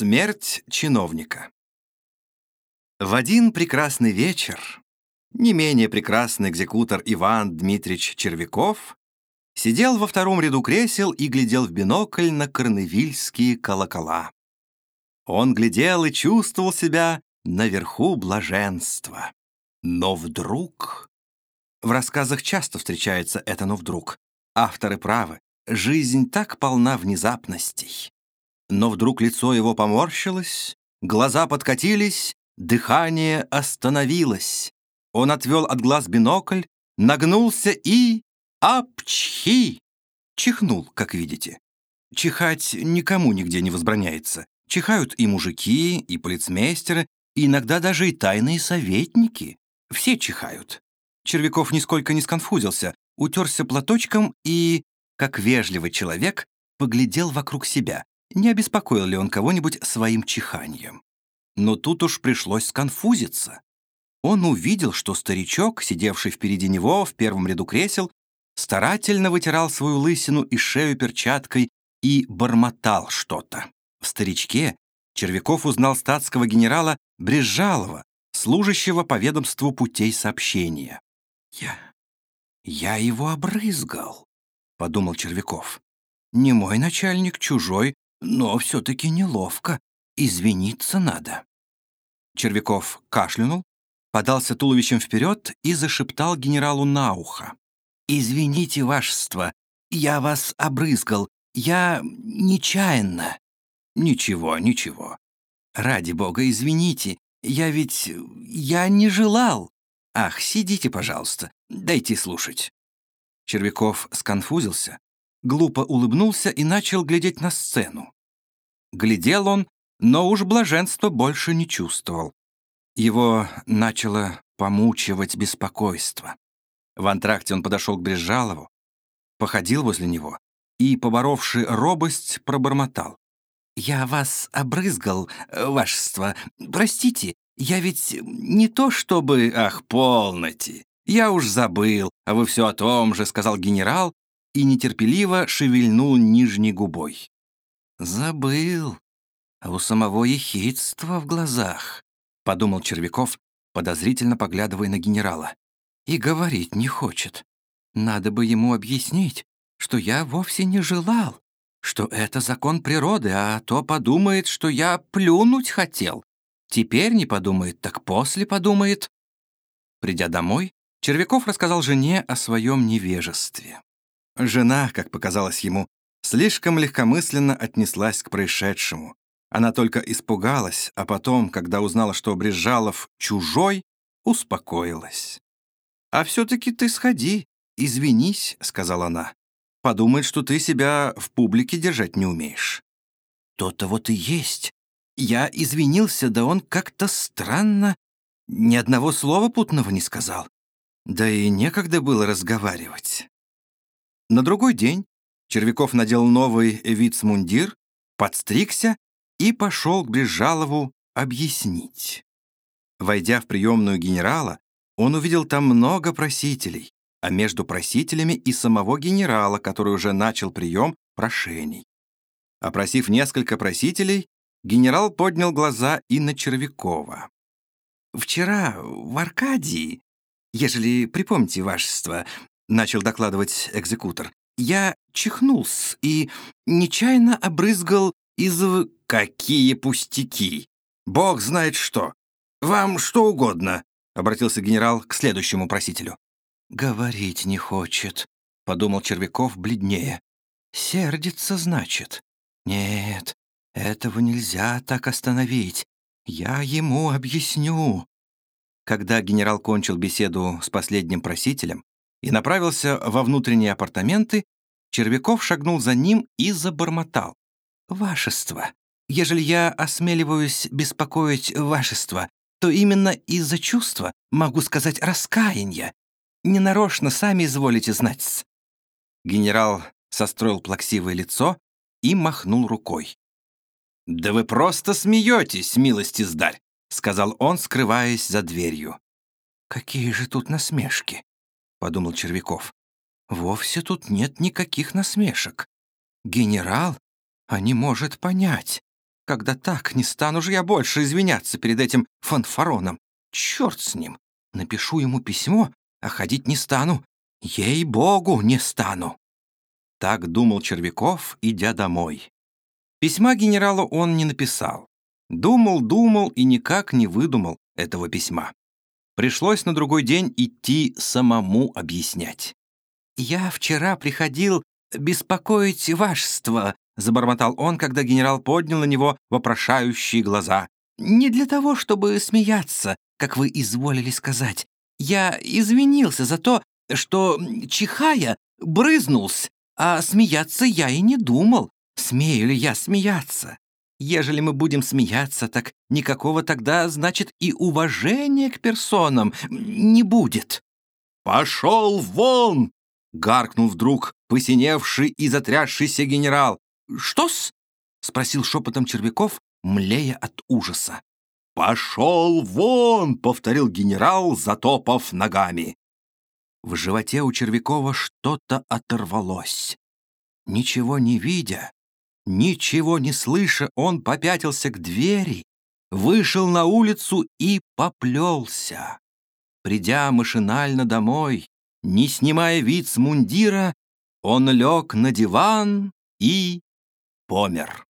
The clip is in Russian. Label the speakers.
Speaker 1: Смерть чиновника. В один прекрасный вечер не менее прекрасный экзекутор Иван Дмитрич Червяков сидел во втором ряду кресел и глядел в бинокль на корневильские колокола. Он глядел и чувствовал себя наверху блаженства. Но вдруг... В рассказах часто встречается это «но вдруг». Авторы правы, жизнь так полна внезапностей. Но вдруг лицо его поморщилось, глаза подкатились, дыхание остановилось. Он отвел от глаз бинокль, нагнулся и... Апчхи! Чихнул, как видите. Чихать никому нигде не возбраняется. Чихают и мужики, и полицмейстеры, и иногда даже и тайные советники. Все чихают. Червяков нисколько не сконфузился, утерся платочком и, как вежливый человек, поглядел вокруг себя, не обеспокоил ли он кого-нибудь своим чиханием. Но тут уж пришлось сконфузиться. Он увидел, что старичок, сидевший впереди него в первом ряду кресел, старательно вытирал свою лысину и шею перчаткой и бормотал что-то. В старичке Червяков узнал статского генерала Брежалова, служащего по ведомству путей сообщения. «Я... я его обрызгал», — подумал Червяков. «Не мой начальник, чужой, но все-таки неловко. Извиниться надо». Червяков кашлянул, подался туловищем вперед и зашептал генералу на ухо. «Извините, вашество, я вас обрызгал. Я нечаянно». «Ничего, ничего. Ради бога, извините. Я ведь... я не желал. Ах, сидите, пожалуйста. Дайте слушать». Червяков сконфузился, глупо улыбнулся и начал глядеть на сцену. Глядел он, но уж блаженства больше не чувствовал. Его начало помучивать беспокойство. В антракте он подошел к Брежалову, походил возле него и, поборовши робость, пробормотал. «Я вас обрызгал, вашество. Простите, я ведь не то чтобы... Ах, полноте! Я уж забыл, а вы все о том же», — сказал генерал и нетерпеливо шевельнул нижней губой. «Забыл. А у самого ехидство в глазах», — подумал Червяков, подозрительно поглядывая на генерала. «И говорить не хочет. Надо бы ему объяснить, что я вовсе не желал, что это закон природы, а то подумает, что я плюнуть хотел. Теперь не подумает, так после подумает». Придя домой, Червяков рассказал жене о своем невежестве. Жена, как показалось ему, слишком легкомысленно отнеслась к происшедшему. Она только испугалась, а потом, когда узнала, что Брежалов чужой, успокоилась. «А все-таки ты сходи, извинись», — сказала она. «Подумает, что ты себя в публике держать не умеешь». «То-то вот и есть. Я извинился, да он как-то странно, ни одного слова путного не сказал. Да и некогда было разговаривать». На другой день Червяков надел новый вицмундир, подстригся и пошел к Брежалову объяснить. Войдя в приемную генерала, он увидел там много просителей, а между просителями и самого генерала, который уже начал прием прошений. Опросив несколько просителей, генерал поднял глаза и на Червякова. «Вчера в Аркадии, ежели припомните вашество, — начал докладывать экзекутор, я чихнулся и нечаянно обрызгал из... Какие пустяки! Бог знает что! Вам что угодно!» — обратился генерал к следующему просителю. «Говорить не хочет», — подумал Червяков бледнее. «Сердится, значит? Нет, этого нельзя так остановить. Я ему объясню». Когда генерал кончил беседу с последним просителем, и направился во внутренние апартаменты, Червяков шагнул за ним и забормотал. «Вашество, ежели я осмеливаюсь беспокоить вашество, то именно из-за чувства, могу сказать, раскаяния. Ненарочно сами изволите знать Генерал состроил плаксивое лицо и махнул рукой. «Да вы просто смеетесь, милости сдарь», — сказал он, скрываясь за дверью. «Какие же тут насмешки?» — подумал Червяков. «Вовсе тут нет никаких насмешек. Генерал, а не может понять, Когда так, не стану же я больше извиняться перед этим фанфароном. Черт с ним. Напишу ему письмо, а ходить не стану. Ей-богу, не стану. Так думал Червяков, идя домой. Письма генералу он не написал. Думал, думал и никак не выдумал этого письма. Пришлось на другой день идти самому объяснять. «Я вчера приходил беспокоить вашество», — забормотал он, когда генерал поднял на него вопрошающие глаза. «Не для того, чтобы смеяться, как вы изволили сказать. Я извинился за то, что, чихая, брызнулся, а смеяться я и не думал. Смею ли я смеяться? Ежели мы будем смеяться, так никакого тогда, значит, и уважения к персонам не будет». «Пошел вон!» — гаркнул вдруг посиневший и затрясшийся генерал. «Что-с?» — спросил шепотом Червяков, млея от ужаса. «Пошел вон!» — повторил генерал, затопав ногами. В животе у Червякова что-то оторвалось. Ничего не видя, ничего не слыша, он попятился к двери, вышел на улицу и поплелся. Придя машинально домой, не снимая вид с мундира, он лег на диван и помер.